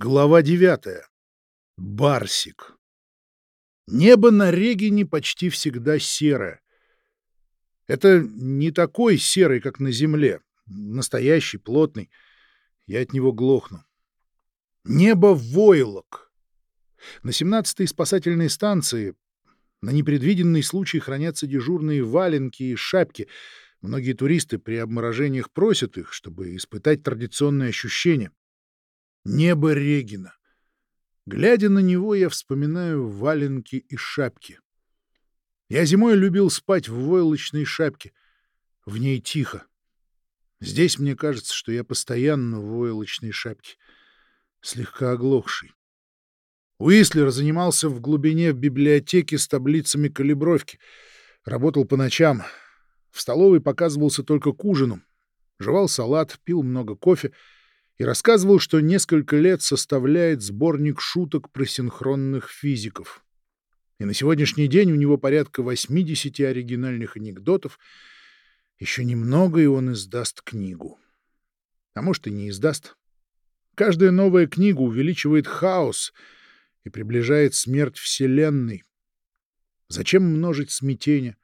Глава девятая. Барсик. Небо на Регине почти всегда серое. Это не такой серый, как на Земле. Настоящий, плотный. Я от него глохну. Небо войлок. На 17-й спасательной станции на непредвиденный случай хранятся дежурные валенки и шапки. Многие туристы при обморожениях просят их, чтобы испытать традиционные ощущения. Небо Регина. Глядя на него, я вспоминаю валенки и шапки. Я зимой любил спать в войлочной шапке. В ней тихо. Здесь мне кажется, что я постоянно в войлочной шапке, слегка оглохший. Уислер занимался в глубине в библиотеке с таблицами калибровки. Работал по ночам. В столовой показывался только к ужину. Жевал салат, пил много кофе — и рассказывал, что несколько лет составляет сборник шуток про синхронных физиков. И на сегодняшний день у него порядка 80 оригинальных анекдотов. Еще немного, и он издаст книгу. А может, и не издаст. Каждая новая книга увеличивает хаос и приближает смерть Вселенной. Зачем множить смятение?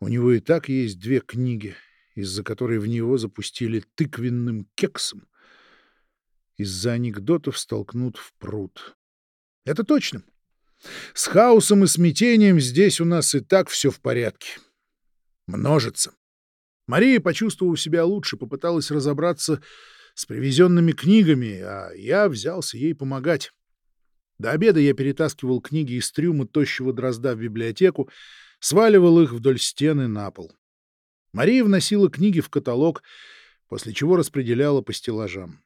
У него и так есть две книги, из-за которой в него запустили тыквенным кексом из-за анекдотов столкнут в пруд. Это точно. С хаосом и смятением здесь у нас и так все в порядке. Множится. Мария, почувствовав себя лучше, попыталась разобраться с привезенными книгами, а я взялся ей помогать. До обеда я перетаскивал книги из трюма тощего дрозда в библиотеку, сваливал их вдоль стены на пол. Мария вносила книги в каталог, после чего распределяла по стеллажам.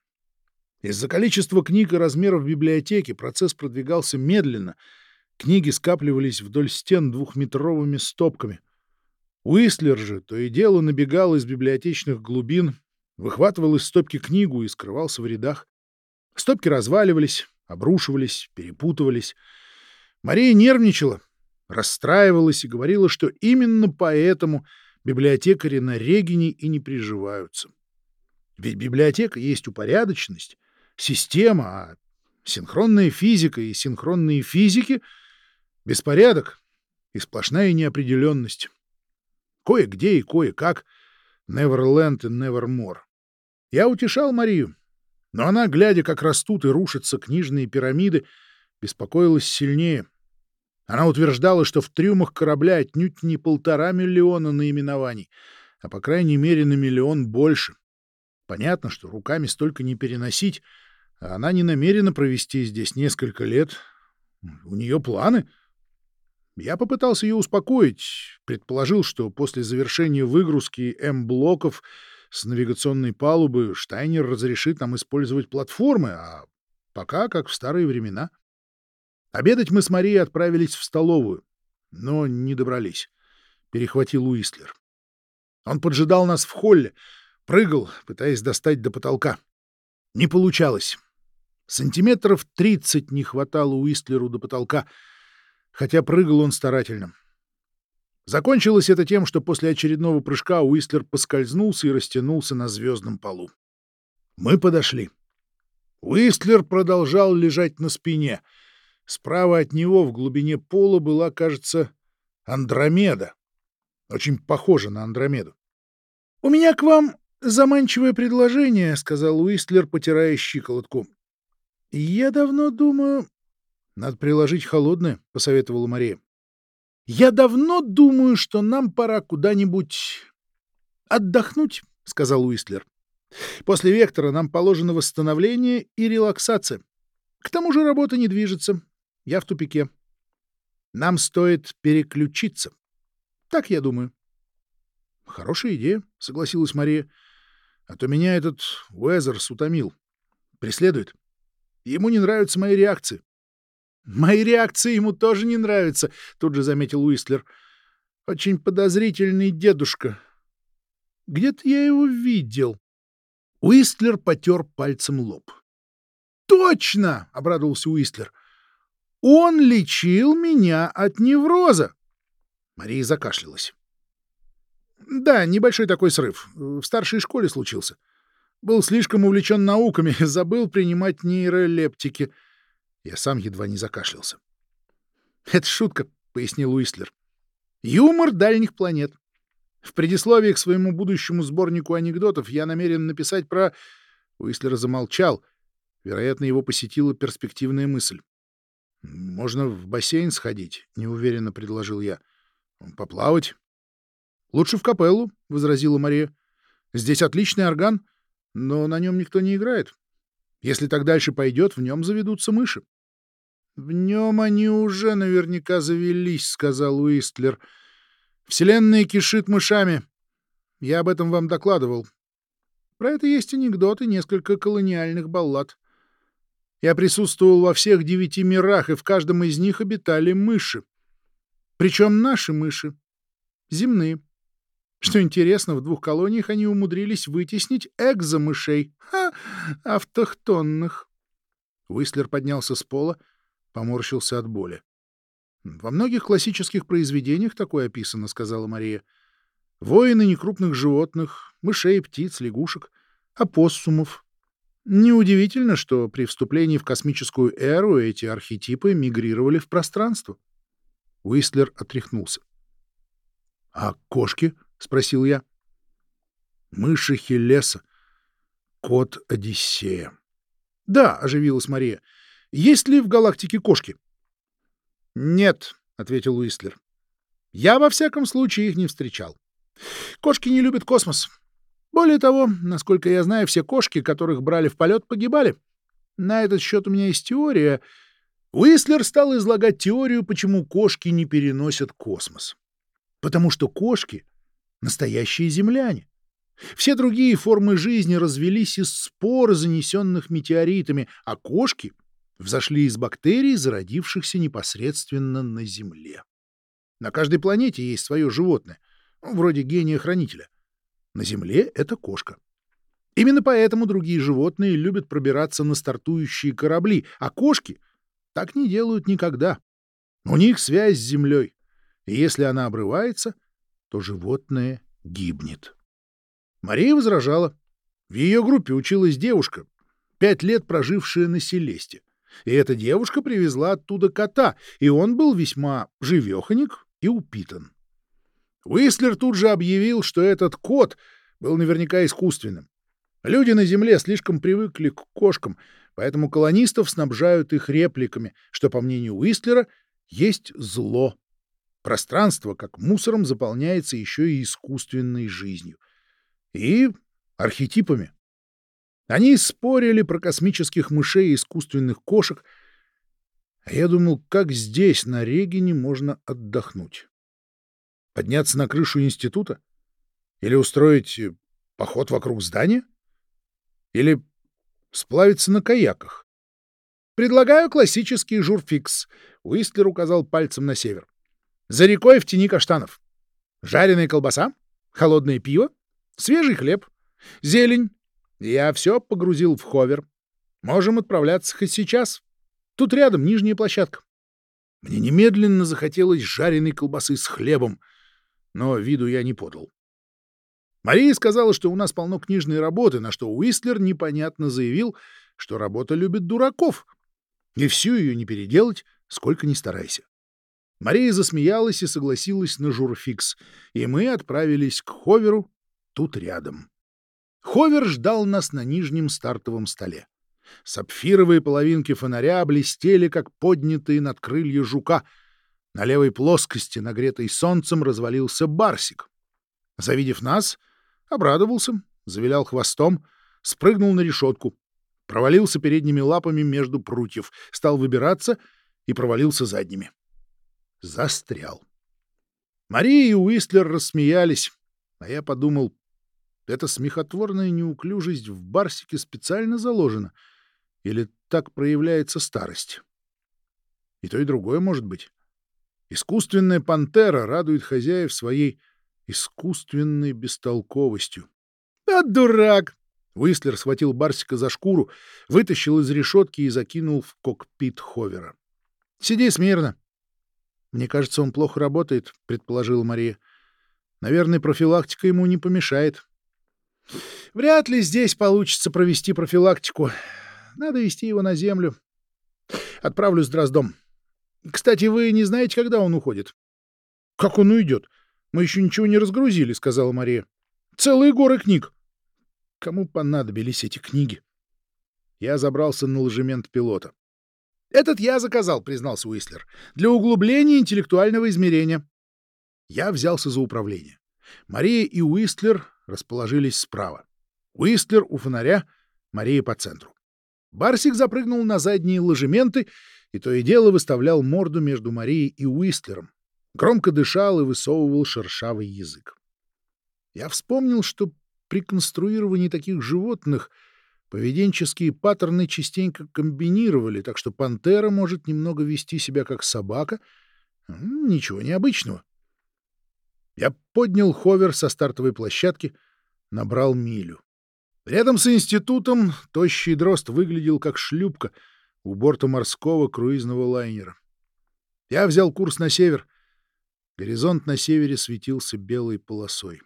Из-за количества книг и размеров библиотеки процесс продвигался медленно. Книги скапливались вдоль стен двухметровыми стопками. Уистлер же то и дело набегал из библиотечных глубин, выхватывал из стопки книгу и скрывался в рядах. Стопки разваливались, обрушивались, перепутывались. Мария нервничала, расстраивалась и говорила, что именно поэтому библиотекари на Регине и не приживаются. Ведь библиотека есть упорядоченность, система, а синхронная физика и синхронные физики — беспорядок и сплошная неопределенность. Кое-где и кое-как Neverland и Nevermore. Я утешал Марию, но она, глядя, как растут и рушатся книжные пирамиды, беспокоилась сильнее. Она утверждала, что в трюмах корабля отнюдь не полтора миллиона наименований, а по крайней мере на миллион больше. Понятно, что руками столько не переносить, а она не намерена провести здесь несколько лет. У нее планы. Я попытался ее успокоить, предположил, что после завершения выгрузки М-блоков с навигационной палубы Штайнер разрешит нам использовать платформы, а пока как в старые времена. Обедать мы с Марией отправились в столовую, но не добрались. Перехватил Уистлер. Он поджидал нас в холле, прыгал, пытаясь достать до потолка. Не получалось. Сантиметров тридцать не хватало Уистлеру до потолка, хотя прыгал он старательно. Закончилось это тем, что после очередного прыжка Уистлер поскользнулся и растянулся на звездном полу. Мы подошли. Уистлер продолжал лежать на спине. Справа от него в глубине пола была, кажется, Андромеда. Очень похожа на Андромеду. — У меня к вам заманчивое предложение, — сказал Уистлер, потирая щиколотку. — Я давно думаю... — Надо приложить холодное, — посоветовала Мария. — Я давно думаю, что нам пора куда-нибудь отдохнуть, — сказал Уистлер. — После вектора нам положено восстановление и релаксация. К тому же работа не движется. Я в тупике. Нам стоит переключиться. Так я думаю. — Хорошая идея, — согласилась Мария. — А то меня этот Уэзерс утомил. Преследует. — Ему не нравятся мои реакции. Мои реакции ему тоже не нравятся, тут же заметил Уистлер. Очень подозрительный дедушка. Где-то я его видел. Уистлер потер пальцем лоб. Точно, обрадовался Уистлер. Он лечил меня от невроза. Мария закашлялась. Да, небольшой такой срыв. В старшей школе случился. Был слишком увлечен науками, забыл принимать нейролептики. Я сам едва не закашлялся. «Это шутка», — пояснил Уистлер. «Юмор дальних планет. В предисловии к своему будущему сборнику анекдотов я намерен написать про...» Уистлер замолчал. Вероятно, его посетила перспективная мысль. «Можно в бассейн сходить», — неуверенно предложил я. «Поплавать». «Лучше в капеллу», — возразила Мария. «Здесь отличный орган, но на нем никто не играет. Если так дальше пойдет, в нем заведутся мыши». «В нем они уже наверняка завелись», — сказал Уистлер. «Вселенная кишит мышами. Я об этом вам докладывал. Про это есть анекдоты, несколько колониальных баллад. Я присутствовал во всех девяти мирах, и в каждом из них обитали мыши. Причем наши мыши. Земные. Что интересно, в двух колониях они умудрились вытеснить экзомышей. Ха! Автохтонных. Уистлер поднялся с пола, поморщился от боли. «Во многих классических произведениях такое описано», — сказала Мария. «Воины некрупных животных, мышей, птиц, лягушек, опоссумов. Неудивительно, что при вступлении в космическую эру эти архетипы мигрировали в пространство». Уистлер отряхнулся. «А кошки?» — спросил я. «Мыши Хелеса. Кот Одиссея». «Да», — оживилась Мария. Есть ли в галактике кошки? — Нет, — ответил Уистлер. — Я, во всяком случае, их не встречал. Кошки не любят космос. Более того, насколько я знаю, все кошки, которых брали в полет, погибали. На этот счет у меня есть теория. Уистлер стал излагать теорию, почему кошки не переносят космос. Потому что кошки — настоящие земляне. Все другие формы жизни развелись из спор, занесенных метеоритами, а кошки взошли из бактерий, зародившихся непосредственно на Земле. На каждой планете есть свое животное, ну, вроде гения-хранителя. На Земле это кошка. Именно поэтому другие животные любят пробираться на стартующие корабли, а кошки так не делают никогда. У них связь с Землей, и если она обрывается, то животное гибнет. Мария возражала. В ее группе училась девушка, пять лет прожившая на Селесте. И эта девушка привезла оттуда кота, и он был весьма живеханик и упитан. Уистлер тут же объявил, что этот кот был наверняка искусственным. Люди на Земле слишком привыкли к кошкам, поэтому колонистов снабжают их репликами, что, по мнению Уистлера, есть зло. Пространство, как мусором, заполняется еще и искусственной жизнью. И архетипами. Они спорили про космических мышей и искусственных кошек, а я думал, как здесь, на Регине, можно отдохнуть. Подняться на крышу института? Или устроить э, поход вокруг здания? Или сплавиться на каяках? Предлагаю классический журфикс. Уистлер указал пальцем на север. За рекой в тени каштанов. Жареная колбаса, холодное пиво, свежий хлеб, зелень, я все погрузил в ховер. Можем отправляться хоть сейчас. Тут рядом нижняя площадка. Мне немедленно захотелось жареной колбасы с хлебом, но виду я не подал. Мария сказала, что у нас полно книжной работы, на что Уистлер непонятно заявил, что работа любит дураков, и всю ее не переделать, сколько ни старайся. Мария засмеялась и согласилась на журфикс, и мы отправились к Ховеру тут рядом. Ховер ждал нас на нижнем стартовом столе. Сапфировые половинки фонаря блестели, как поднятые над крылья жука. На левой плоскости, нагретой солнцем, развалился барсик. Завидев нас, обрадовался, завилял хвостом, спрыгнул на решетку, провалился передними лапами между прутьев, стал выбираться и провалился задними. Застрял. Мария и Уистлер рассмеялись, а я подумал, эта смехотворная неуклюжесть в Барсике специально заложена? Или так проявляется старость? И то, и другое может быть. Искусственная пантера радует хозяев своей искусственной бестолковостью. — А дурак! Уистлер схватил Барсика за шкуру, вытащил из решетки и закинул в кокпит Ховера. — Сиди смирно. — Мне кажется, он плохо работает, — предположила Мария. — Наверное, профилактика ему не помешает. Вряд ли здесь получится провести профилактику. Надо вести его на землю. Отправлю с Дроздом. Кстати, вы не знаете, когда он уходит? — Как он уйдет? Мы еще ничего не разгрузили, — сказала Мария. — Целые горы книг. Кому понадобились эти книги? Я забрался на ложемент пилота. — Этот я заказал, — признался Уистлер, — для углубления интеллектуального измерения. Я взялся за управление. Мария и Уистлер расположились справа. Уистлер у фонаря, Мария по центру. Барсик запрыгнул на задние ложементы и то и дело выставлял морду между Марией и Уистлером. Громко дышал и высовывал шершавый язык. Я вспомнил, что при конструировании таких животных поведенческие паттерны частенько комбинировали, так что пантера может немного вести себя как собака. Ничего необычного. Я поднял ховер со стартовой площадки, набрал милю. Рядом с институтом тощий дрозд выглядел как шлюпка у борта морского круизного лайнера. Я взял курс на север. Горизонт на севере светился белой полосой.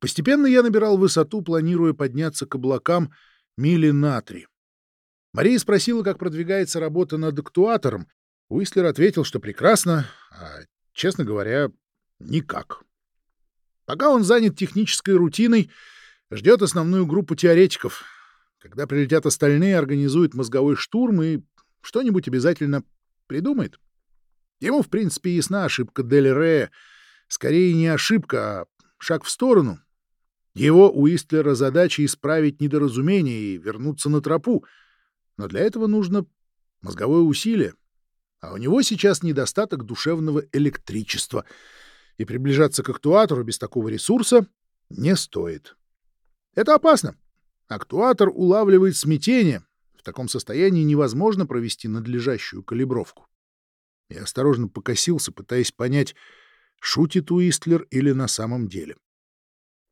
Постепенно я набирал высоту, планируя подняться к облакам мили на три. Мария спросила, как продвигается работа над актуатором. Уислер ответил, что прекрасно, а, честно говоря, никак. Пока он занят технической рутиной, ждет основную группу теоретиков. Когда прилетят остальные, организует мозговой штурм и что-нибудь обязательно придумает. Ему, в принципе, ясна ошибка Дель Рея. Скорее не ошибка, а шаг в сторону, его у Истлера задача исправить недоразумение и вернуться на тропу, но для этого нужно мозговое усилие, а у него сейчас недостаток душевного электричества, и приближаться к актуатору без такого ресурса не стоит. Это опасно. Актуатор улавливает смятение. В таком состоянии невозможно провести надлежащую калибровку. Я осторожно покосился, пытаясь понять, шутит Уистлер или на самом деле.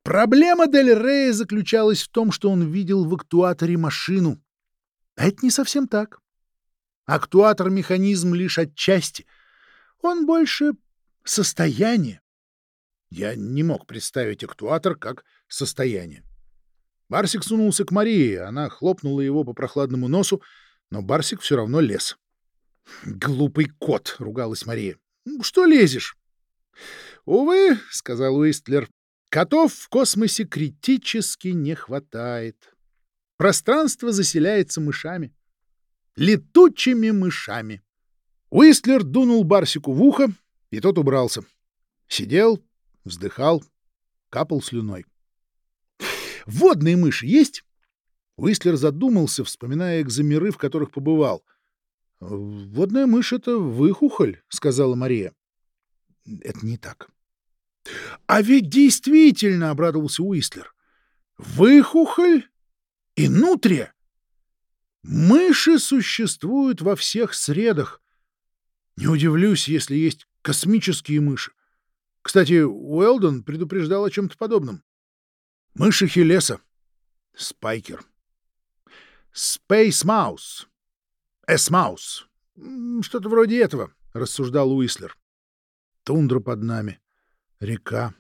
Проблема Дель Рея заключалась в том, что он видел в актуаторе машину. Это не совсем так. Актуатор — механизм лишь отчасти. Он больше состояние. Я не мог представить актуатор как состояние. Барсик сунулся к Марии, она хлопнула его по прохладному носу, но Барсик все равно лез. «Глупый кот!» — ругалась Мария. «Что лезешь?» «Увы», — сказал Уистлер, Котов в космосе критически не хватает. Пространство заселяется мышами. Летучими мышами. Уистлер дунул Барсику в ухо, и тот убрался. Сидел, вздыхал, капал слюной. «Водные мыши есть?» Уистлер задумался, вспоминая экзамеры, в которых побывал. «Водная мышь — это выхухоль», — сказала Мария. «Это не так. А ведь действительно, — обрадовался Уистлер, — выхухоль и нутрия. Мыши существуют во всех средах. Не удивлюсь, если есть космические мыши. Кстати, Уэлдон предупреждал о чем-то подобном. Мыши Хелеса. Спайкер. Mouse. S-Mouse. Что-то вроде этого, — рассуждал Уислер. Тундра под нами. Река.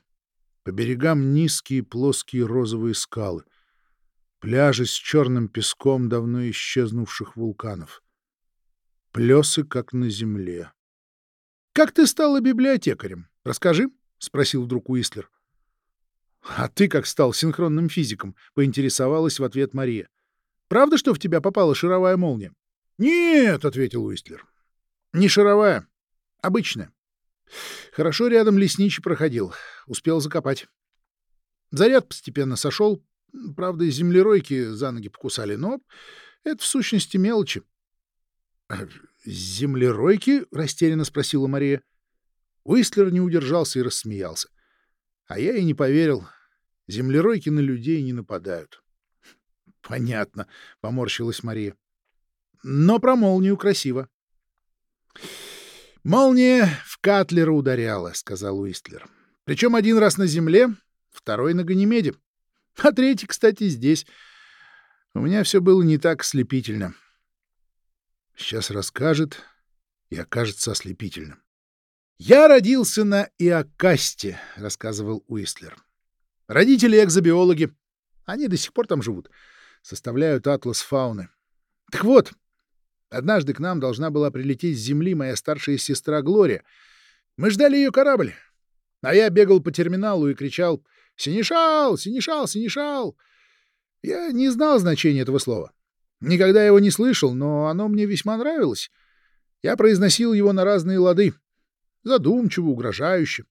По берегам низкие плоские розовые скалы. Пляжи с черным песком давно исчезнувших вулканов. Плесы, как на земле. — Как ты стала библиотекарем? Расскажи, — спросил вдруг Уистлер. — А ты как стал синхронным физиком? — поинтересовалась в ответ Мария. — Правда, что в тебя попала шаровая молния? — Нет, — ответил Уистлер. — Не шаровая, обычная. Хорошо рядом лесничий проходил. Успел закопать. Заряд постепенно сошел. Правда, землеройки за ноги покусали, но это в сущности мелочи. — Землеройки? — растерянно спросила Мария. Уистлер не удержался и рассмеялся. А я и не поверил. Землеройки на людей не нападают. — Понятно, — поморщилась Мария. — Но про молнию красиво. «Молния в Катлера ударяла», — сказал Уистлер. «Причем один раз на Земле, второй на Ганимеде. А третий, кстати, здесь. У меня все было не так ослепительно». Сейчас расскажет и окажется ослепительным. «Я родился на Иокасте», — рассказывал Уистлер. «Родители экзобиологи. Они до сих пор там живут, составляют атлас фауны. Так вот, однажды к нам должна была прилететь с Земли моя старшая сестра Глория. Мы ждали ее корабль, а я бегал по терминалу и кричал «Синишал! Синишал! Синишал!» Я не знал значения этого слова. Никогда его не слышал, но оно мне весьма нравилось. Я произносил его на разные лады. Задумчиво, угрожающе,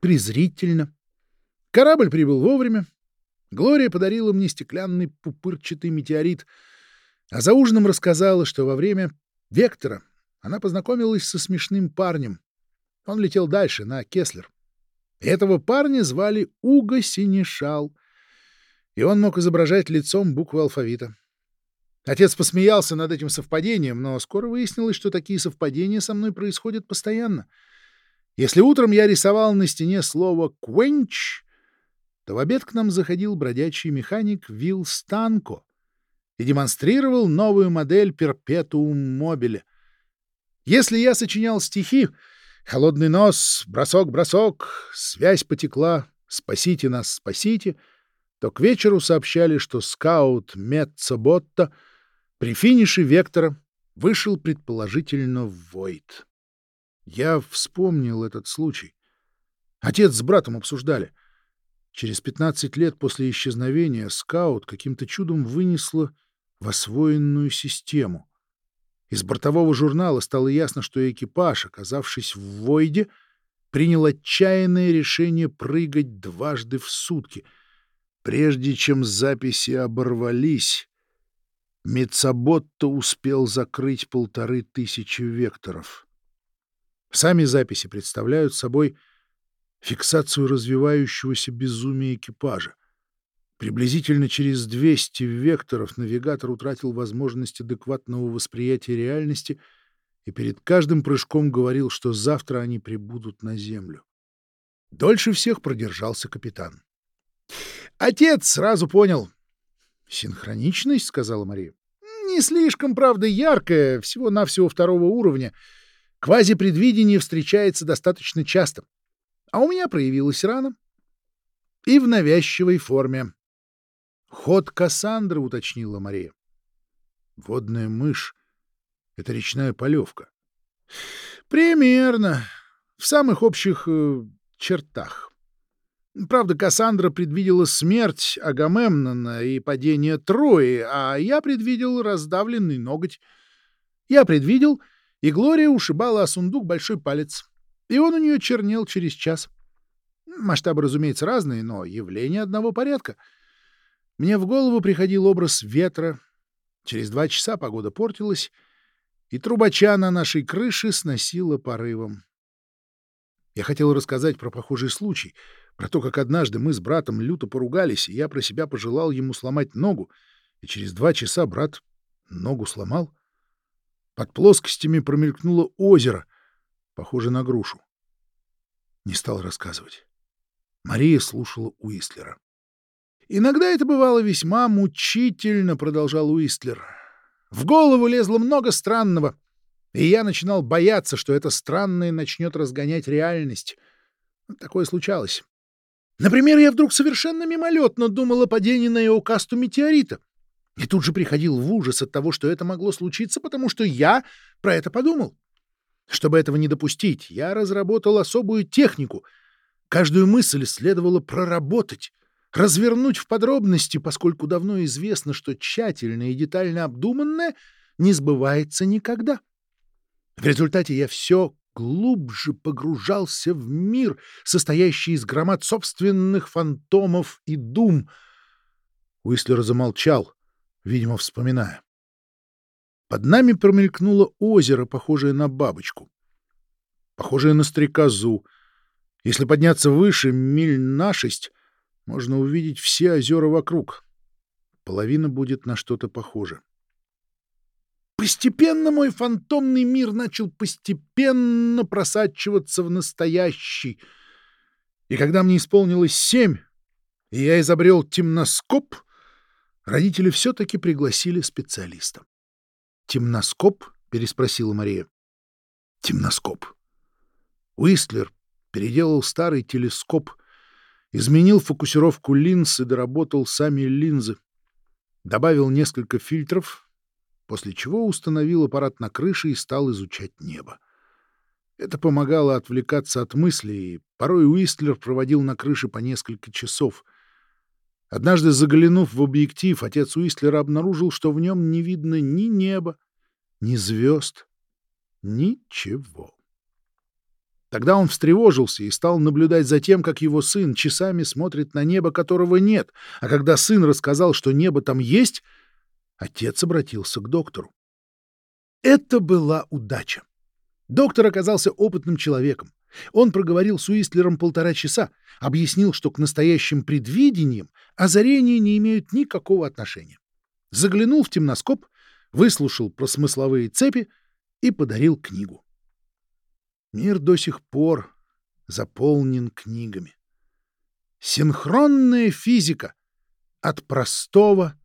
презрительно. Корабль прибыл вовремя. Глория подарила мне стеклянный пупырчатый метеорит, а за ужином рассказала, что во время Вектора она познакомилась со смешным парнем. Он летел дальше, на Кеслер. Этого парня звали Уго Синишал, и он мог изображать лицом буквы алфавита. Отец посмеялся над этим совпадением, но скоро выяснилось, что такие совпадения со мной происходят постоянно. Если утром я рисовал на стене слово «квенч», то в обед к нам заходил бродячий механик Вилл Станко и демонстрировал новую модель перпетуум мобиле. Если я сочинял стихи «Холодный нос», «Бросок-бросок», «Связь потекла», «Спасите нас, спасите», то к вечеру сообщали, что скаут Метцоботта при финише вектора вышел предположительно в Войд. Я вспомнил этот случай. Отец с братом обсуждали. Через 15 лет после исчезновения скаут каким-то чудом вынесла в освоенную систему. Из бортового журнала стало ясно, что экипаж, оказавшись в Войде, принял отчаянное решение прыгать дважды в сутки. Прежде чем записи оборвались, Мицаботто успел закрыть полторы тысячи векторов. Сами записи представляют собой фиксацию развивающегося безумия экипажа. Приблизительно через 200 векторов навигатор утратил возможность адекватного восприятия реальности и перед каждым прыжком говорил, что завтра они прибудут на Землю. Дольше всех продержался капитан. Отец сразу понял. «Синхроничность», — сказала Мария. «Не слишком, правда, яркая, всего-навсего второго уровня. Квазипредвидение встречается достаточно часто. А у меня проявилось рано. И в навязчивой форме. Ход Кассандры, уточнила Мария. Водная мышь — это речная полевка. Примерно. В самых общих э, чертах. Правда, Кассандра предвидела смерть Агамемнона и падение Трои, а я предвидел раздавленный ноготь. Я предвидел и Глория ушибала о сундук большой палец, и он у нее чернел через час. Масштабы, разумеется, разные, но явление одного порядка. Мне в голову приходил образ ветра. Через два часа погода портилась, и трубача на нашей крыше сносила порывом. Я хотел рассказать про похожий случай, про то, как однажды мы с братом люто поругались, и я про себя пожелал ему сломать ногу, и через два часа брат ногу сломал. Под плоскостями промелькнуло озеро, похоже на грушу. Не стал рассказывать. Мария слушала Уистлера. «Иногда это бывало весьма мучительно», — продолжал Уистлер. «В голову лезло много странного, и я начинал бояться, что это странное начнет разгонять реальность. Такое случалось. Например, я вдруг совершенно мимолетно думал о падении на Эокасту метеорита. И тут же приходил в ужас от того, что это могло случиться, потому что я про это подумал. Чтобы этого не допустить, я разработал особую технику. Каждую мысль следовало проработать, развернуть в подробности, поскольку давно известно, что тщательно и детально обдуманное не сбывается никогда. В результате я все глубже погружался в мир, состоящий из громад собственных фантомов и дум. Уислер замолчал, видимо, вспоминая. Под нами промелькнуло озеро, похожее на бабочку. Похожее на стрекозу. Если подняться выше, миль на шесть, можно увидеть все озера вокруг. Половина будет на что-то похоже. Постепенно мой фантомный мир начал постепенно просачиваться в настоящий. И когда мне исполнилось семь, и я изобрел темноскоп — Родители все-таки пригласили специалиста. «Темноскоп?» — переспросила Мария. «Темноскоп». Уистлер переделал старый телескоп Изменил фокусировку линз и доработал сами линзы. Добавил несколько фильтров, после чего установил аппарат на крыше и стал изучать небо. Это помогало отвлекаться от мыслей, и порой Уистлер проводил на крыше по несколько часов. Однажды, заглянув в объектив, отец Уистлера обнаружил, что в нем не видно ни неба, ни звезд, ничего. Тогда он встревожился и стал наблюдать за тем, как его сын часами смотрит на небо, которого нет. А когда сын рассказал, что небо там есть, отец обратился к доктору. Это была удача. Доктор оказался опытным человеком. Он проговорил с Уистлером полтора часа, объяснил, что к настоящим предвидениям озарения не имеют никакого отношения. Заглянул в темноскоп, выслушал про смысловые цепи и подарил книгу. Мир до сих пор заполнен книгами. Синхронная физика от простого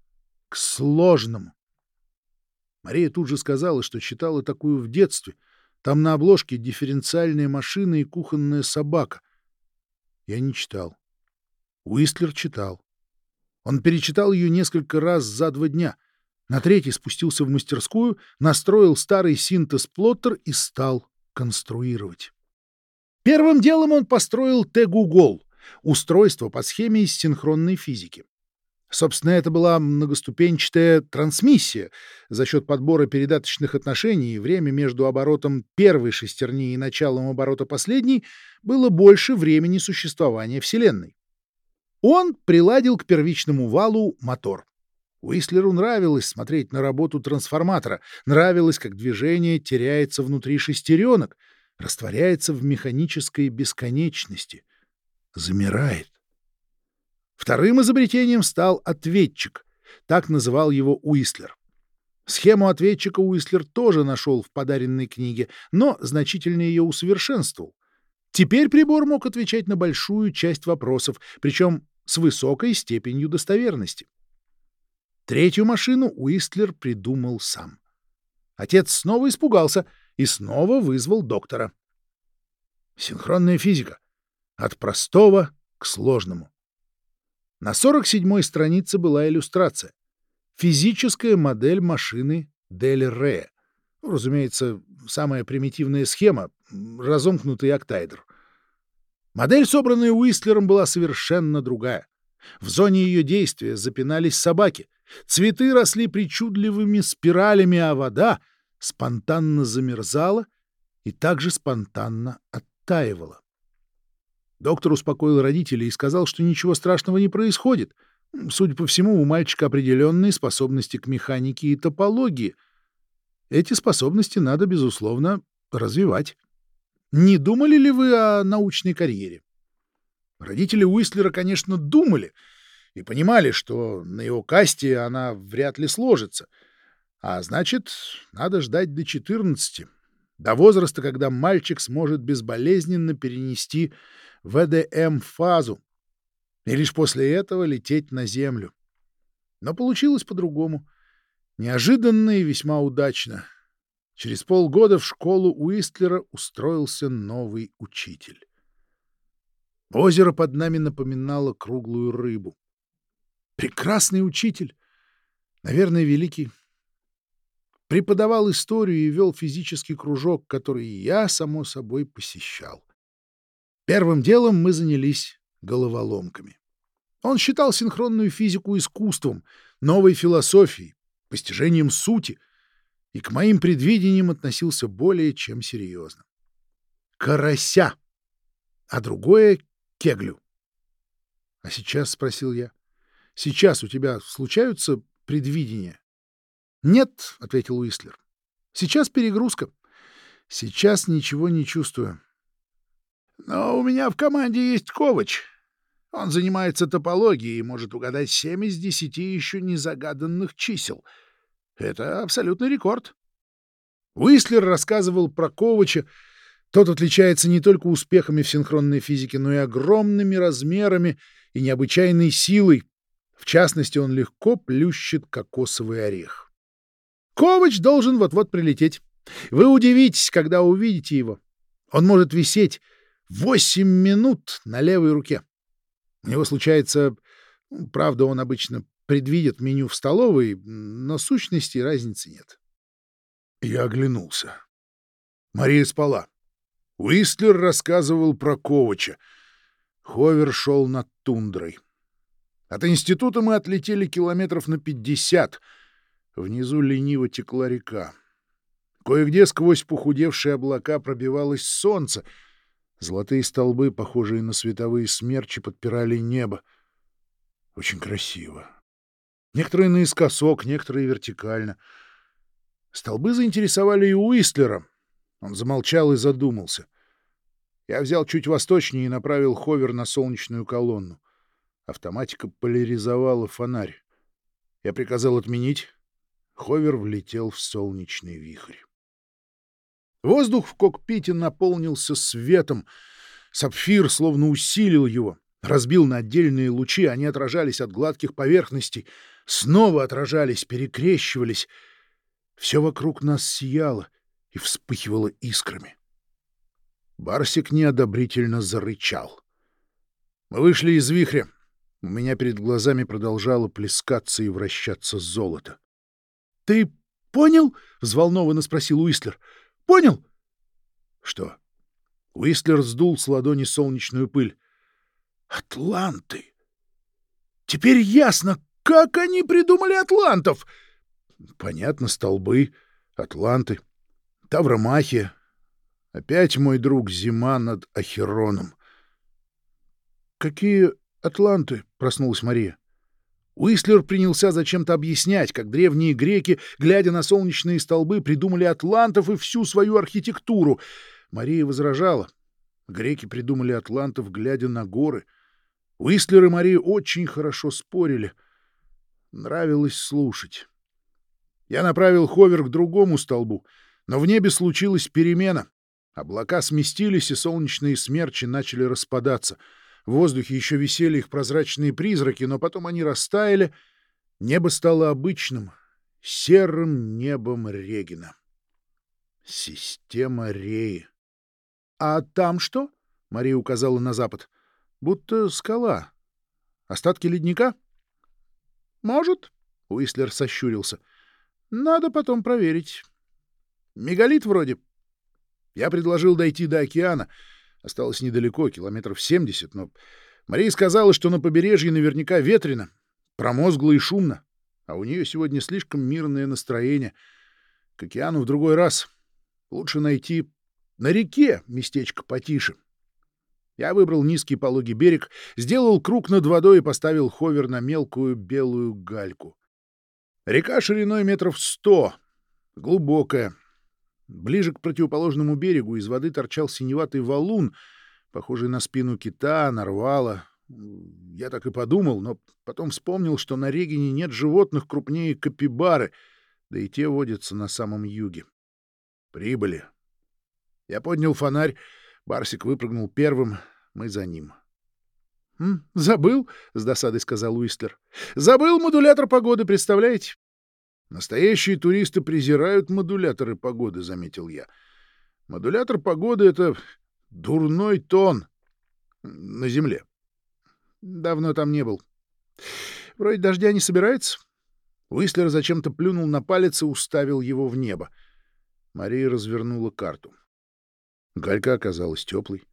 к сложному. Мария тут же сказала, что читала такую в детстве. Там на обложке дифференциальная машина и кухонная собака. Я не читал. Уистлер читал. Он перечитал ее несколько раз за два дня. На третий спустился в мастерскую, настроил старый синтез-плоттер и стал конструировать. Первым делом он построил Тегугол — устройство по схеме из синхронной физики. Собственно, это была многоступенчатая трансмиссия. За счет подбора передаточных отношений время между оборотом первой шестерни и началом оборота последней было больше времени существования Вселенной. Он приладил к первичному валу мотор. Уислеру нравилось смотреть на работу трансформатора, нравилось, как движение теряется внутри шестеренок, растворяется в механической бесконечности, замирает. Вторым изобретением стал ответчик, так называл его Уислер. Схему ответчика Уислер тоже нашел в подаренной книге, но значительно ее усовершенствовал. Теперь прибор мог отвечать на большую часть вопросов, причем с высокой степенью достоверности. Третью машину Уистлер придумал сам. Отец снова испугался и снова вызвал доктора. Синхронная физика. От простого к сложному. На 47-й странице была иллюстрация. Физическая модель машины Дель Ре. Ну, разумеется, самая примитивная схема — разомкнутый октайдер. Модель, собранная Уистлером, была совершенно другая. В зоне ее действия запинались собаки — Цветы росли причудливыми спиралями, а вода спонтанно замерзала и также спонтанно оттаивала. Доктор успокоил родителей и сказал, что ничего страшного не происходит. Судя по всему, у мальчика определенные способности к механике и топологии. Эти способности надо, безусловно, развивать. Не думали ли вы о научной карьере? Родители Уистлера, конечно, думали — и понимали, что на его касте она вряд ли сложится. А значит, надо ждать до 14, до возраста, когда мальчик сможет безболезненно перенести ВДМ-фазу и лишь после этого лететь на Землю. Но получилось по-другому. Неожиданно и весьма удачно. Через полгода в школу Уистлера устроился новый учитель. Озеро под нами напоминало круглую рыбу. Прекрасный учитель, наверное, великий. Преподавал историю и вел физический кружок, который я, само собой, посещал. Первым делом мы занялись головоломками. Он считал синхронную физику искусством, новой философией, постижением сути, и к моим предвидениям относился более чем серьезно. Карася, а другое — кеглю. — А сейчас, — спросил я, Сейчас у тебя случаются предвидения? — Нет, — ответил Уистлер. — Сейчас перегрузка. Сейчас ничего не чувствую. — Но у меня в команде есть Ковач. Он занимается топологией и может угадать семь из десяти еще незагаданных чисел. Это абсолютный рекорд. Уистлер рассказывал про Ковача. Тот отличается не только успехами в синхронной физике, но и огромными размерами и необычайной силой, в частности, он легко плющит кокосовый орех. Ковач должен вот-вот прилететь. Вы удивитесь, когда увидите его. Он может висеть восемь минут на левой руке. У него случается... Правда, он обычно предвидит меню в столовой, но сущности разницы нет. Я оглянулся. Мария спала. Уистлер рассказывал про Ковача. Ховер шел над тундрой. От института мы отлетели километров на пятьдесят. Внизу лениво текла река. Кое-где сквозь похудевшие облака пробивалось солнце. Золотые столбы, похожие на световые смерчи, подпирали небо. Очень красиво. Некоторые наискосок, некоторые вертикально. Столбы заинтересовали и Уистлера. Он замолчал и задумался. Я взял чуть восточнее и направил ховер на солнечную колонну. Автоматика поляризовала фонарь. Я приказал отменить. Ховер влетел в солнечный вихрь. Воздух в кокпите наполнился светом. Сапфир словно усилил его, разбил на отдельные лучи, они отражались от гладких поверхностей, снова отражались, перекрещивались. Все вокруг нас сияло и вспыхивало искрами. Барсик неодобрительно зарычал. Мы вышли из вихря. У меня перед глазами продолжало плескаться и вращаться золото. — Ты понял? — взволнованно спросил Уистлер. — Понял? — Что? Уистлер сдул с ладони солнечную пыль. — Атланты! Теперь ясно, как они придумали атлантов! — Понятно, столбы, атланты, Тавромахия. Опять мой друг зима над Ахероном. — Какие «Атланты», — проснулась Мария. Уистлер принялся зачем-то объяснять, как древние греки, глядя на солнечные столбы, придумали атлантов и всю свою архитектуру. Мария возражала. Греки придумали атлантов, глядя на горы. Уистлер и Мария очень хорошо спорили. Нравилось слушать. Я направил ховер к другому столбу, но в небе случилась перемена. Облака сместились, и солнечные смерчи начали распадаться — в воздухе еще висели их прозрачные призраки, но потом они растаяли. Небо стало обычным, серым небом Регина. Система Реи. — А там что? — Мария указала на запад. — Будто скала. Остатки ледника? — Может, — Уислер сощурился. — Надо потом проверить. — Мегалит вроде. Я предложил дойти до океана — Осталось недалеко, километров семьдесят, но Мария сказала, что на побережье наверняка ветрено, промозгло и шумно, а у нее сегодня слишком мирное настроение. К океану в другой раз. Лучше найти на реке местечко потише. Я выбрал низкий пологий берег, сделал круг над водой и поставил ховер на мелкую белую гальку. Река шириной метров сто, глубокая, Ближе к противоположному берегу из воды торчал синеватый валун, похожий на спину кита, нарвала. Я так и подумал, но потом вспомнил, что на Регине нет животных крупнее капибары, да и те водятся на самом юге. Прибыли. Я поднял фонарь, Барсик выпрыгнул первым, мы за ним. — Забыл, — с досадой сказал Уистлер. — Забыл модулятор погоды, представляете? Настоящие туристы презирают модуляторы погоды, заметил я. Модулятор погоды — это дурной тон на земле. Давно там не был. Вроде дождя не собирается. Уистлер зачем-то плюнул на палец и уставил его в небо. Мария развернула карту. Галька оказалась теплой.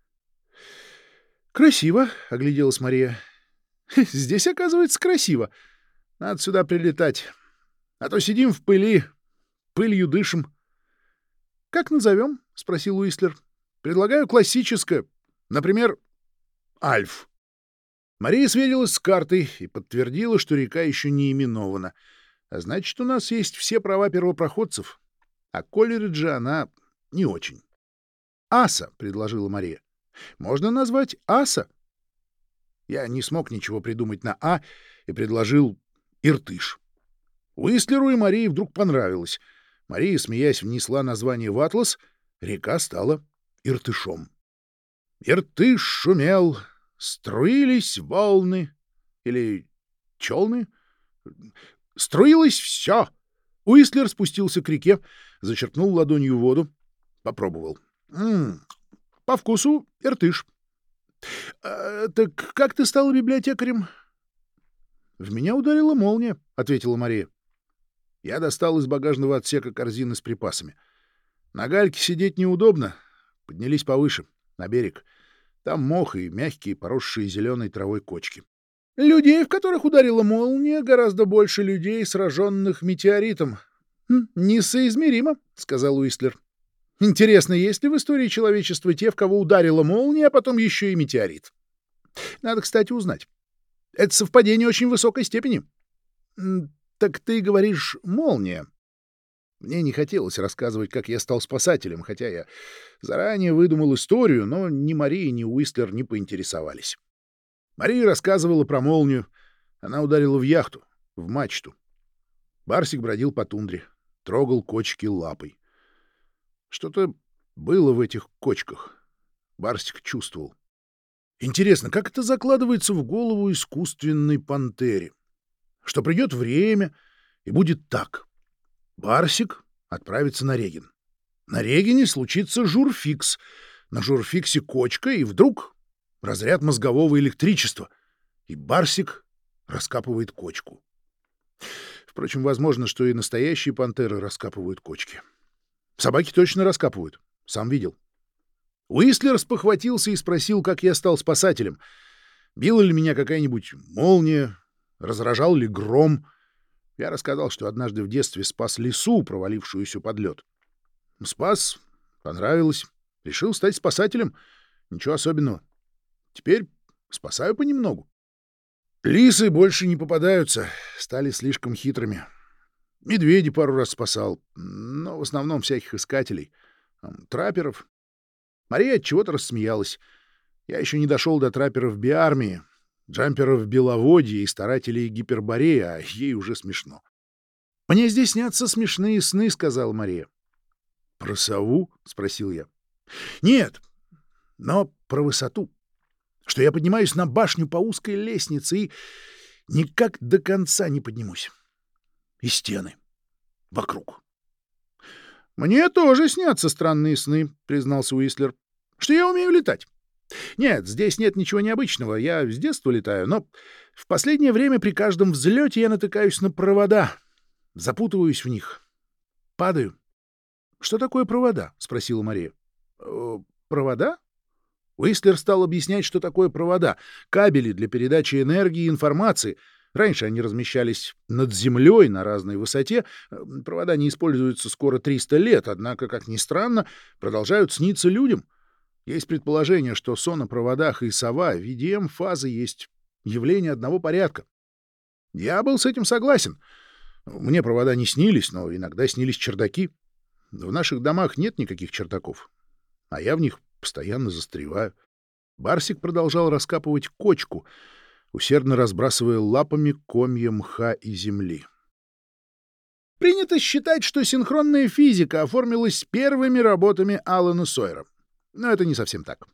«Красиво», — огляделась Мария. «Здесь, оказывается, красиво. Надо сюда прилетать. А то сидим в пыли, пылью дышим. — Как назовем? — спросил Уистлер. — Предлагаю классическое. Например, Альф. Мария сверилась с картой и подтвердила, что река еще не именована. А значит, у нас есть все права первопроходцев. А Колериджа она не очень. — Аса, — предложила Мария. — Можно назвать Аса. Я не смог ничего придумать на «А» и предложил Иртыш. Уистлеру и Марии вдруг понравилось. Мария, смеясь, внесла название в атлас, река стала Иртышом. Иртыш шумел, струились волны или челны. Струилось все. Уистлер спустился к реке, зачерпнул ладонью воду, попробовал. М -м, по вкусу иртыш. А, так как ты стала библиотекарем? — В меня ударила молния, — ответила Мария. Я достал из багажного отсека корзины с припасами. На гальке сидеть неудобно. Поднялись повыше, на берег. Там мох и мягкие, поросшие зеленой травой кочки. Людей, в которых ударила молния, гораздо больше людей, сраженных метеоритом. «Хм, — Несоизмеримо, — сказал Уистлер. — Интересно, есть ли в истории человечества те, в кого ударила молния, а потом еще и метеорит? Надо, кстати, узнать. Это совпадение очень высокой степени. — Так ты говоришь «молния». Мне не хотелось рассказывать, как я стал спасателем, хотя я заранее выдумал историю, но ни Мария, ни Уистлер не поинтересовались. Мария рассказывала про молнию. Она ударила в яхту, в мачту. Барсик бродил по тундре, трогал кочки лапой. Что-то было в этих кочках. Барсик чувствовал. Интересно, как это закладывается в голову искусственной пантере? Что придет время, и будет так. Барсик отправится на Реген. На Регине случится журфикс. На журфиксе кочка, и вдруг разряд мозгового электричества, и Барсик раскапывает кочку. Впрочем, возможно, что и настоящие пантеры раскапывают кочки. Собаки точно раскапывают. Сам видел. Уистлер спохватился и спросил, как я стал спасателем. Била ли меня какая-нибудь молния, разражал ли гром. Я рассказал, что однажды в детстве спас лису, провалившуюся под лед. Спас, понравилось, решил стать спасателем. Ничего особенного. Теперь спасаю понемногу. Лисы больше не попадаются, стали слишком хитрыми. Медведи пару раз спасал, но в основном всяких искателей. Трапперов. Мария от чего-то рассмеялась. Я еще не дошел до трапперов биармии, джамперов беловодья и старателей гиперборея, а ей уже смешно. «Мне здесь снятся смешные сны», — сказала Мария. «Про сову?» — спросил я. «Нет, но про высоту что я поднимаюсь на башню по узкой лестнице и никак до конца не поднимусь. И стены вокруг. — Мне тоже снятся странные сны, — признался Уислер, — что я умею летать. Нет, здесь нет ничего необычного, я с детства летаю, но в последнее время при каждом взлете я натыкаюсь на провода, запутываюсь в них, падаю. — Что такое провода? — спросила Мария. «Э, — Провода? Уистлер стал объяснять, что такое провода, кабели для передачи энергии и информации. Раньше они размещались над землей на разной высоте. Провода не используются скоро 300 лет, однако, как ни странно, продолжают сниться людям. Есть предположение, что сон о проводах и сова, VDM фазы есть явление одного порядка. Я был с этим согласен. Мне провода не снились, но иногда снились чердаки. В наших домах нет никаких чердаков, а я в них постоянно застреваю. Барсик продолжал раскапывать кочку, усердно разбрасывая лапами комья мха и земли. Принято считать, что синхронная физика оформилась первыми работами Алана Сойера. Но это не совсем так.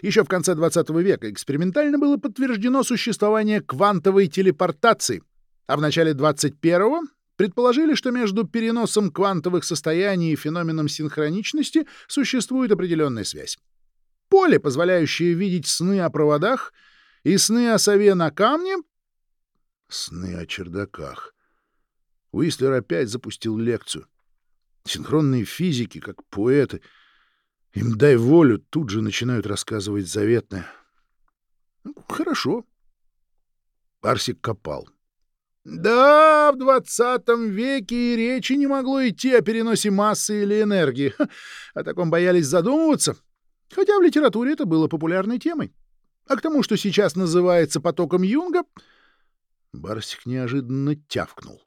Еще в конце 20 века экспериментально было подтверждено существование квантовой телепортации, а в начале 21-го предположили, что между переносом квантовых состояний и феноменом синхроничности существует определенная связь. Поле, позволяющее видеть сны о проводах и сны о сове на камне... Сны о чердаках. Уистлер опять запустил лекцию. Синхронные физики, как поэты, им дай волю, тут же начинают рассказывать заветное. Ну, хорошо. Арсик копал. Да, в двадцатом веке и речи не могло идти о переносе массы или энергии. О таком боялись задумываться, хотя в литературе это было популярной темой. А к тому, что сейчас называется потоком Юнга, Барсик неожиданно тявкнул.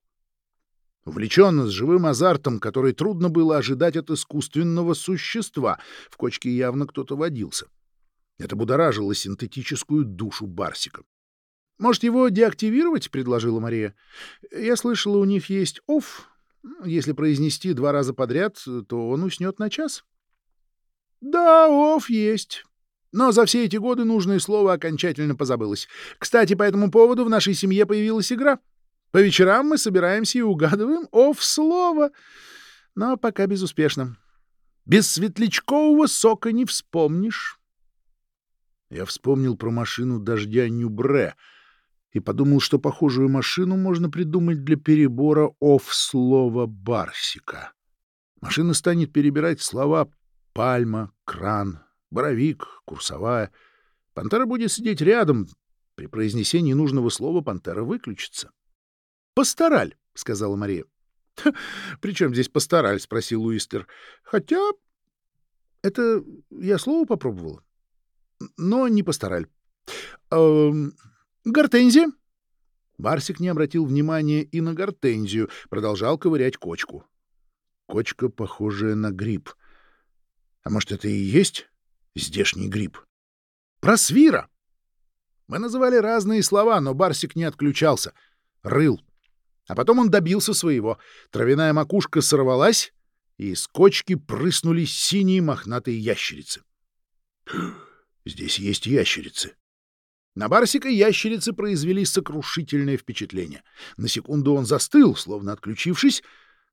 Увлеченно, с живым азартом, который трудно было ожидать от искусственного существа, в кочке явно кто-то водился. Это будоражило синтетическую душу Барсика. «Может, его деактивировать?» — предложила Мария. «Я слышала, у них есть оф. Если произнести два раза подряд, то он уснет на час». «Да, оф есть. Но за все эти годы нужное слово окончательно позабылось. Кстати, по этому поводу в нашей семье появилась игра. По вечерам мы собираемся и угадываем оф-слово, но пока безуспешно. Без светлячкового сока не вспомнишь». Я вспомнил про машину дождя Нюбре и подумал, что похожую машину можно придумать для перебора оф-слова «барсика». Машина станет перебирать слова «пальма», «кран», «боровик», «курсовая». Пантера будет сидеть рядом. При произнесении нужного слова пантера выключится. «Пастораль», — сказала Мария. «При чем здесь пастораль?» — спросил Уистер. «Хотя это я слово попробовала. Но не пастораль. Эм, гортензия?» Барсик не обратил внимания и на гортензию, продолжал ковырять кочку. Кочка, похожая на гриб. А может, это и есть здешний гриб? Просвира! Мы называли разные слова, но Барсик не отключался. Рыл. А потом он добился своего. Травяная макушка сорвалась, и из кочки прыснули синие мохнатые ящерицы. Здесь есть ящерицы. На Барсика ящерицы произвели сокрушительное впечатление. На секунду он застыл, словно отключившись,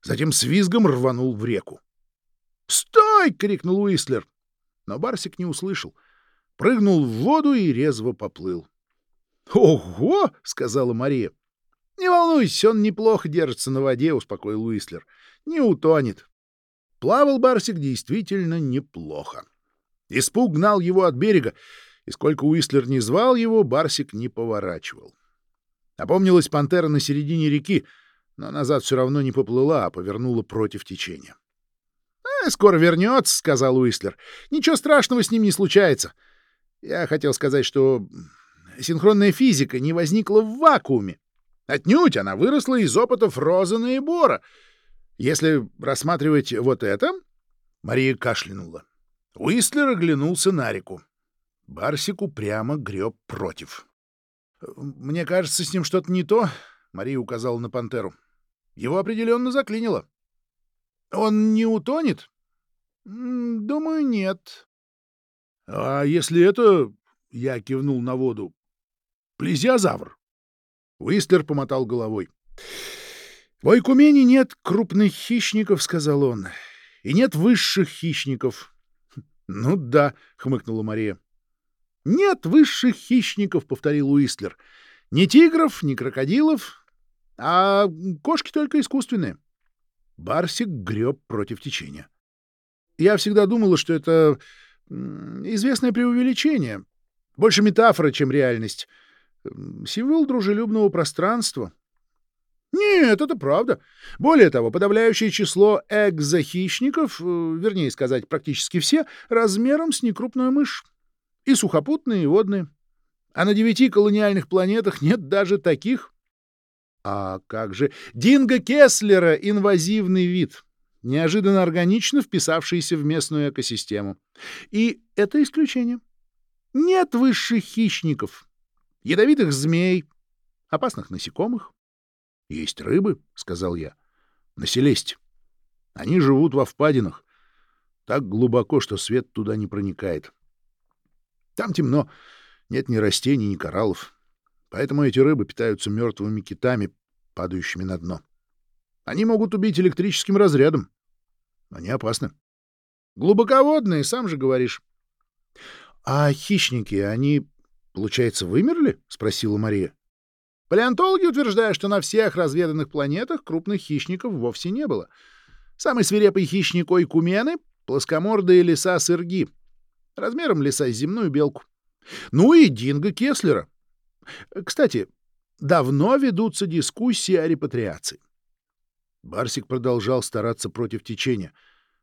затем с визгом рванул в реку. «Стой!» — крикнул Уистлер. Но Барсик не услышал. Прыгнул в воду и резво поплыл. «Ого!» — сказала Мария. «Не волнуйся, он неплохо держится на воде», — успокоил Уистлер. «Не утонет». Плавал Барсик действительно неплохо. Испуг гнал его от берега, и сколько Уистлер не звал его, Барсик не поворачивал. Опомнилась пантера на середине реки, но назад все равно не поплыла, а повернула против течения. «Э, «Скоро вернется», — сказал Уистлер. «Ничего страшного с ним не случается. Я хотел сказать, что синхронная физика не возникла в вакууме. Отнюдь она выросла из опытов Розена и Бора. Если рассматривать вот это... Мария кашлянула. Уистлер оглянулся на реку. Барсику прямо греб против. «Мне кажется, с ним что-то не то», — Мария указала на пантеру. «Его определенно заклинило». «Он не утонет?» «Думаю, нет». «А если это...» — я кивнул на воду. «Плезиозавр?» Уистлер помотал головой. «В Ойкумене нет крупных хищников», — сказал он, — «и нет высших хищников». «Ну да», — хмыкнула Мария. «Нет высших хищников», — повторил Уистлер. «Ни тигров, ни крокодилов, а кошки только искусственные». Барсик греб против течения. «Я всегда думала, что это известное преувеличение, больше метафора, чем реальность». Символ дружелюбного пространства. Нет, это правда. Более того, подавляющее число экзохищников, э, вернее сказать, практически все, размером с некрупную мышь. И сухопутные, и водные. А на девяти колониальных планетах нет даже таких. А как же Динго Кеслера — инвазивный вид, неожиданно органично вписавшийся в местную экосистему. И это исключение. Нет высших хищников, ядовитых змей, опасных насекомых. — Есть рыбы, — сказал я, — на Селесте. Они живут во впадинах, так глубоко, что свет туда не проникает. Там темно, нет ни растений, ни кораллов. Поэтому эти рыбы питаются мертвыми китами, падающими на дно. Они могут убить электрическим разрядом. Они опасны. Глубоководные, сам же говоришь. А хищники, они Получается, вымерли? — спросила Мария. Палеонтологи утверждают, что на всех разведанных планетах крупных хищников вовсе не было. Самый свирепый хищник ойкумены — плоскомордые леса сырги, размером леса земную белку. Ну и динго Кеслера. Кстати, давно ведутся дискуссии о репатриации. Барсик продолжал стараться против течения.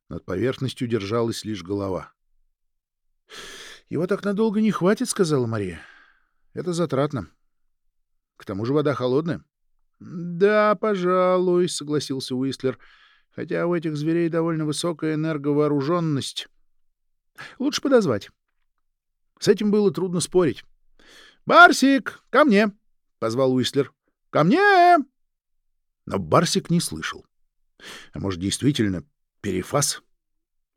Над поверхностью держалась лишь голова. «Его так надолго не хватит», — сказала Мария. «Это затратно. К тому же вода холодная». «Да, пожалуй», — согласился Уистлер, «хотя у этих зверей довольно высокая энерговооруженность. Лучше подозвать». С этим было трудно спорить. «Барсик, ко мне!» — позвал Уистлер. «Ко мне!» Но Барсик не слышал. А может, действительно, перефас?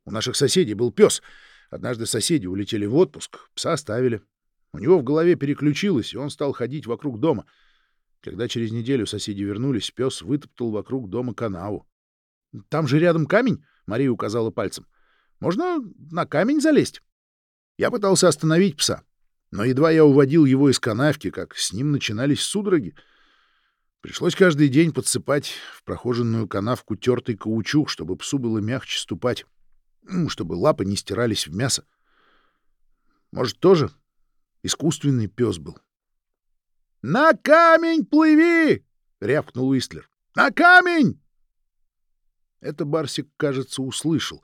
У наших соседей был пес — Однажды соседи улетели в отпуск, пса оставили. У него в голове переключилось, и он стал ходить вокруг дома. Когда через неделю соседи вернулись, пес вытоптал вокруг дома канаву. — Там же рядом камень, — Мария указала пальцем. — Можно на камень залезть. Я пытался остановить пса. Но едва я уводил его из канавки, как с ним начинались судороги. Пришлось каждый день подсыпать в прохоженную канавку тертый каучук, чтобы псу было мягче ступать, чтобы лапы не стирались в мясо. Может, тоже искусственный пес был. — На камень плыви! — рявкнул Уистлер. — На камень! Это Барсик, кажется, услышал.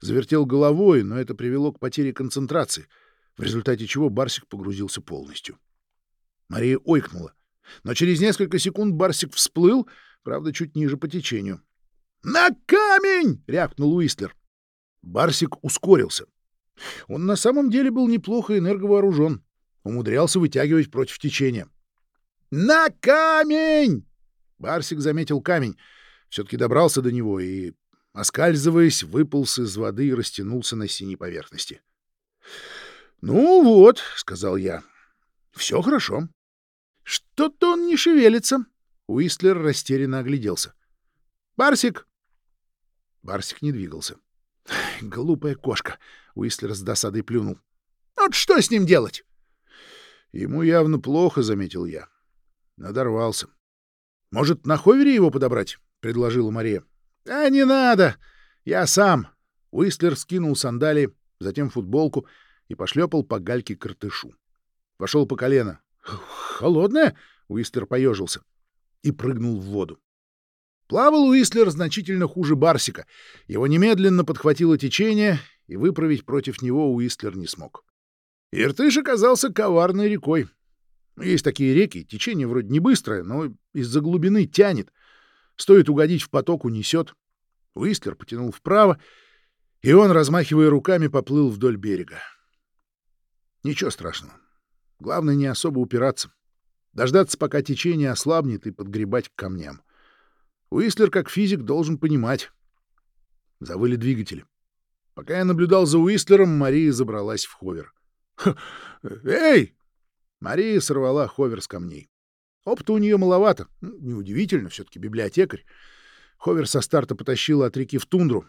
Завертел головой, но это привело к потере концентрации, в результате чего Барсик погрузился полностью. Мария ойкнула. Но через несколько секунд Барсик всплыл, правда, чуть ниже по течению. «На камень!» — рявкнул Уистлер. Барсик ускорился. Он на самом деле был неплохо энерговооружен. Умудрялся вытягивать против течения. «На камень!» Барсик заметил камень, все-таки добрался до него и, оскальзываясь, выполз из воды и растянулся на синей поверхности. «Ну вот», — сказал я, — «все хорошо». «Что-то он не шевелится». Уистлер растерянно огляделся. «Барсик!» Барсик не двигался. «Глупая кошка!» — Уистлер с досадой плюнул. «Вот что с ним делать?» «Ему явно плохо», — заметил я. Надорвался. «Может, на ховере его подобрать?» — предложила Мария. «А не надо! Я сам!» Уистлер скинул сандалии, затем футболку и пошлепал по гальке картышу. Вошел по колено. «Холодная?» — Уистлер поежился и прыгнул в воду. Плавал Уистлер значительно хуже Барсика. Его немедленно подхватило течение, и выправить против него Уистлер не смог. Иртыш оказался коварной рекой. Есть такие реки, течение вроде не быстрое, но из-за глубины тянет. Стоит угодить в поток, унесет. Уистлер потянул вправо, и он, размахивая руками, поплыл вдоль берега. Ничего страшного. Главное не особо упираться. Дождаться, пока течение ослабнет, и подгребать к камням. Уистлер, как физик, должен понимать. Завыли двигатели. Пока я наблюдал за Уистлером, Мария забралась в ховер. «Эй!» Мария сорвала ховер с камней. Опыта у нее маловато. Неудивительно, все-таки библиотекарь. Ховер со старта потащила от реки в тундру.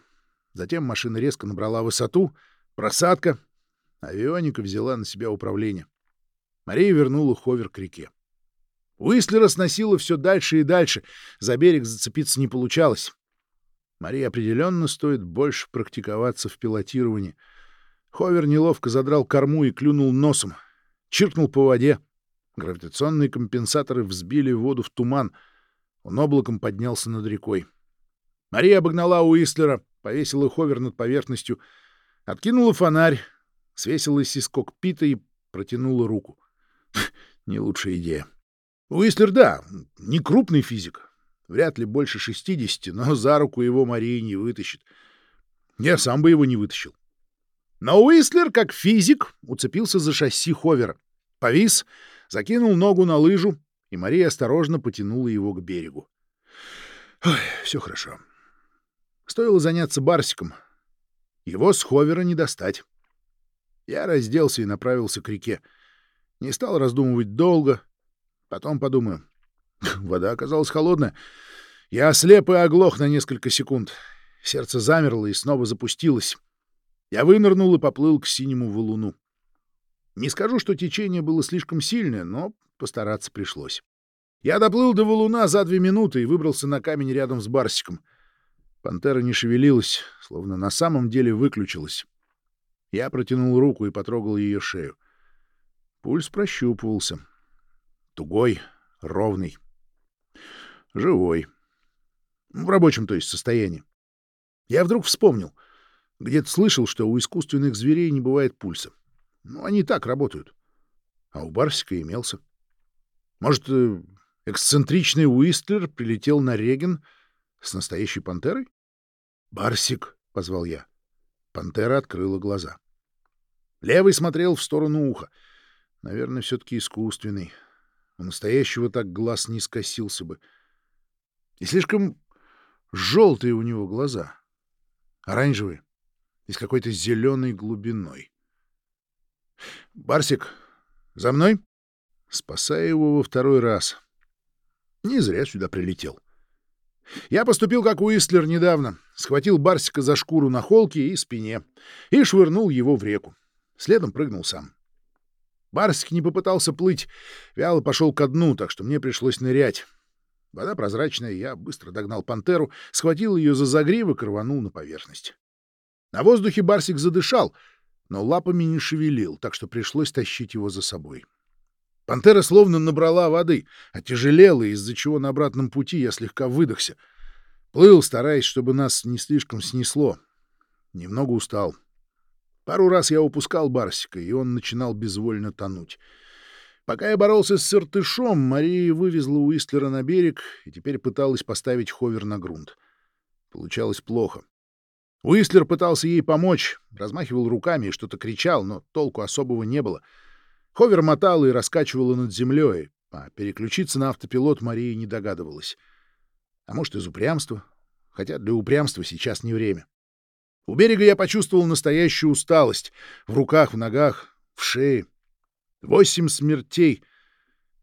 Затем машина резко набрала высоту. Просадка. Авионика взяла на себя управление. Мария вернула ховер к реке. Уистлера сносило все дальше и дальше. За берег зацепиться не получалось. Марии определенно стоит больше практиковаться в пилотировании. Ховер неловко задрал корму и клюнул носом. Чиркнул по воде. Гравитационные компенсаторы взбили воду в туман. Он облаком поднялся над рекой. Мария обогнала Уистлера, повесила ховер над поверхностью, откинула фонарь, свесилась из кокпита и протянула руку. Не лучшая идея. Уистлер, да, не крупный физик. Вряд ли больше 60, но за руку его Мария не вытащит. Я сам бы его не вытащил. Но Уистлер, как физик, уцепился за шасси ховера. Повис, закинул ногу на лыжу, и Мария осторожно потянула его к берегу. Ой, все хорошо. Стоило заняться Барсиком. Его с ховера не достать. Я разделся и направился к реке. Не стал раздумывать долго — Потом подумаю. Вода оказалась холодная. Я ослеп и оглох на несколько секунд. Сердце замерло и снова запустилось. Я вынырнул и поплыл к синему валуну. Не скажу, что течение было слишком сильное, но постараться пришлось. Я доплыл до валуна за две минуты и выбрался на камень рядом с Барсиком. Пантера не шевелилась, словно на самом деле выключилась. Я протянул руку и потрогал ее шею. Пульс прощупывался. Тугой, ровный. Живой. В рабочем, то есть, состоянии. Я вдруг вспомнил. Где-то слышал, что у искусственных зверей не бывает пульса. Ну, они так работают. А у Барсика имелся. Может, э, эксцентричный Уистлер прилетел на Реген с настоящей пантерой? «Барсик!» — позвал я. Пантера открыла глаза. Левый смотрел в сторону уха. Наверное, все-таки искусственный. У настоящего так глаз не скосился бы. И слишком желтые у него глаза. Оранжевые и с какой-то зеленой глубиной. «Барсик, за мной?» Спасая его во второй раз. Не зря сюда прилетел. Я поступил как Уистлер недавно. Схватил Барсика за шкуру на холке и спине и швырнул его в реку. Следом прыгнул сам. Барсик не попытался плыть, вяло пошел ко дну, так что мне пришлось нырять. Вода прозрачная, я быстро догнал пантеру, схватил ее за загривок и рванул на поверхность. На воздухе Барсик задышал, но лапами не шевелил, так что пришлось тащить его за собой. Пантера словно набрала воды, отяжелела, из-за чего на обратном пути я слегка выдохся. Плыл, стараясь, чтобы нас не слишком снесло. Немного устал. Пару раз я упускал Барсика, и он начинал безвольно тонуть. Пока я боролся с сыртышом, Мария вывезла Уистлера на берег и теперь пыталась поставить ховер на грунт. Получалось плохо. Уистлер пытался ей помочь, размахивал руками и что-то кричал, но толку особого не было. Ховер мотала и раскачивала над землей, а переключиться на автопилот Мария не догадывалась. А может, из упрямства? Хотя для упрямства сейчас не время. У берега я почувствовал настоящую усталость. В руках, в ногах, в шее. Восемь смертей.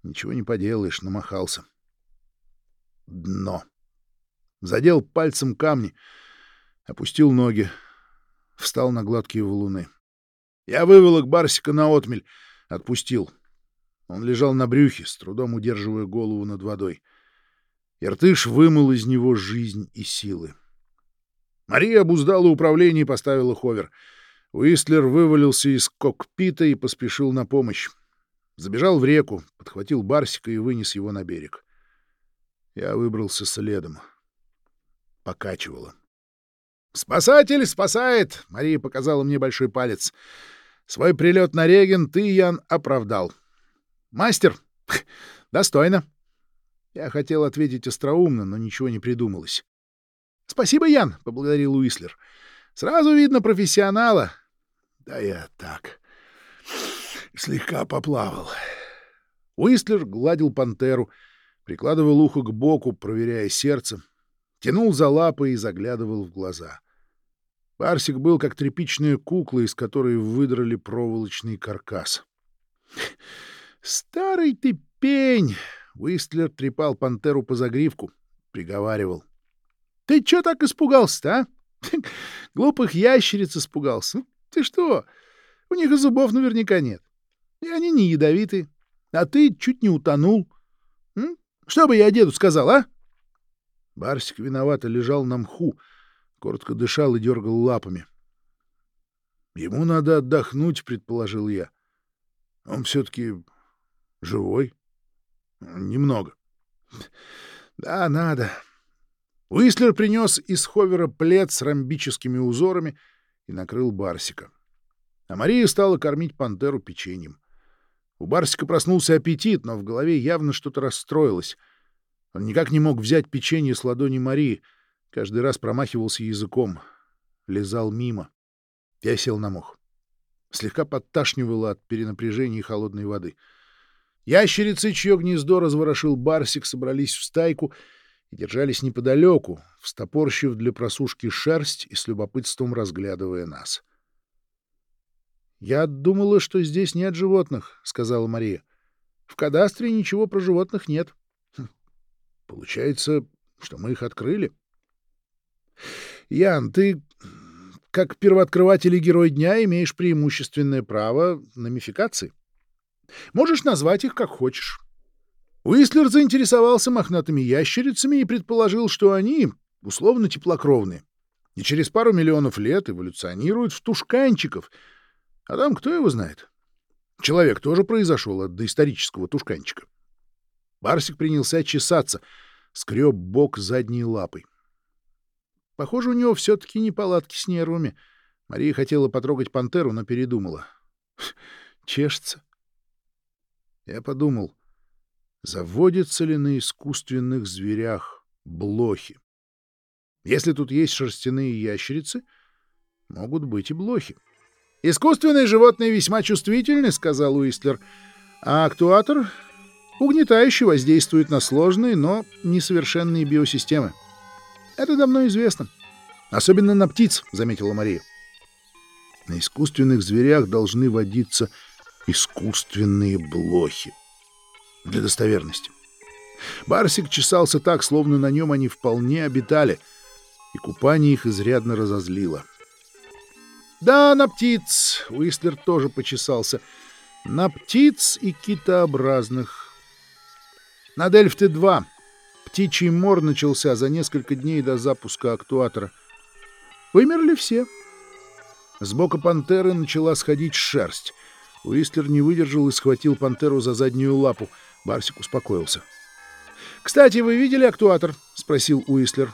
Ничего не поделаешь, намахался. Дно. Задел пальцем камни, опустил ноги, встал на гладкие валуны. Я вывел их Барсика на отмель, отпустил. Он лежал на брюхе, с трудом удерживая голову над водой. Иртыш вымыл из него жизнь и силы. Мария обуздала управление и поставила ховер. Уистлер вывалился из кокпита и поспешил на помощь. Забежал в реку, подхватил Барсика и вынес его на берег. Я выбрался следом. Покачивало. «Спасатель спасает!» — Мария показала мне большой палец. «Свой прилет на Реген ты, Ян, оправдал. Мастер! Достойно!» Я хотел ответить остроумно, но ничего не придумалось. Спасибо, Ян, — поблагодарил Уислер. — Сразу видно профессионала. — Да я так. Слегка поплавал. Уислер гладил пантеру, прикладывал ухо к боку, проверяя сердце, тянул за лапы и заглядывал в глаза. Барсик был как тряпичная кукла, из которой выдрали проволочный каркас. — Старый ты пень! — Уистлер трепал пантеру по загривку, приговаривал. Ты чё так испугался-то, а? Глупых ящериц испугался. Ты что? У них и зубов наверняка нет. И они не ядовиты. А ты чуть не утонул. М? Что бы я деду сказал, а? Барсик виновато лежал на мху, коротко дышал и дергал лапами. Ему надо отдохнуть, предположил я. Он все-таки живой. Немного. Да, надо. Уистлер принес из ховера плед с ромбическими узорами и накрыл Барсика. А Мария стала кормить пантеру печеньем. У Барсика проснулся аппетит, но в голове явно что-то расстроилось. Он никак не мог взять печенье с ладони Марии, каждый раз промахивался языком, лизал мимо. Я сел на мох. Слегка подташнивало от перенапряжения и холодной воды. Ящерицы, чье гнездо разворошил Барсик, собрались в стайку — и держались неподалеку, встопорщив для просушки шерсть и с любопытством разглядывая нас. «Я думала, что здесь нет животных», — сказала Мария. «В кадастре ничего про животных нет». «Получается, что мы их открыли?» «Ян, ты, как первооткрыватель и герой дня, имеешь преимущественное право на мификации. Можешь назвать их как хочешь». Уистлер заинтересовался мохнатыми ящерицами и предположил, что они условно теплокровные и через пару миллионов лет эволюционируют в тушканчиков. А там кто его знает? Человек тоже произошел от доисторического тушканчика. Барсик принялся чесаться, скреб бок задней лапой. Похоже, у него все-таки неполадки с нервами. Мария хотела потрогать пантеру, но передумала. Чешется. Я подумал, заводятся ли на искусственных зверях блохи. Если тут есть шерстяные ящерицы, могут быть и блохи. «Искусственные животные весьма чувствительны», — сказал Уистлер, «а актуатор угнетающе воздействует на сложные, но несовершенные биосистемы. Это давно известно. Особенно на птиц», — заметила Мария. «На искусственных зверях должны водиться искусственные блохи для достоверности. Барсик чесался так, словно на нем они вполне обитали, и купание их изрядно разозлило. «Да, на птиц!» — Уистлер тоже почесался. На птиц и китообразных. На Дельфты-2 птичий мор начался за несколько дней до запуска актуатора. Вымерли все. С бока пантеры начала сходить шерсть. Уистлер не выдержал и схватил пантеру за заднюю лапу. Барсик успокоился. «Кстати, вы видели актуатор?» — спросил Уистлер.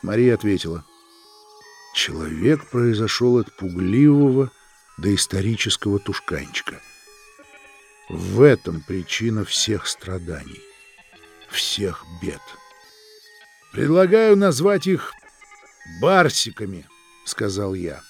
Мария ответила. Человек произошел от пугливого до исторического тушканчика. В этом причина всех страданий, всех бед. Предлагаю назвать их барсиками, сказал я.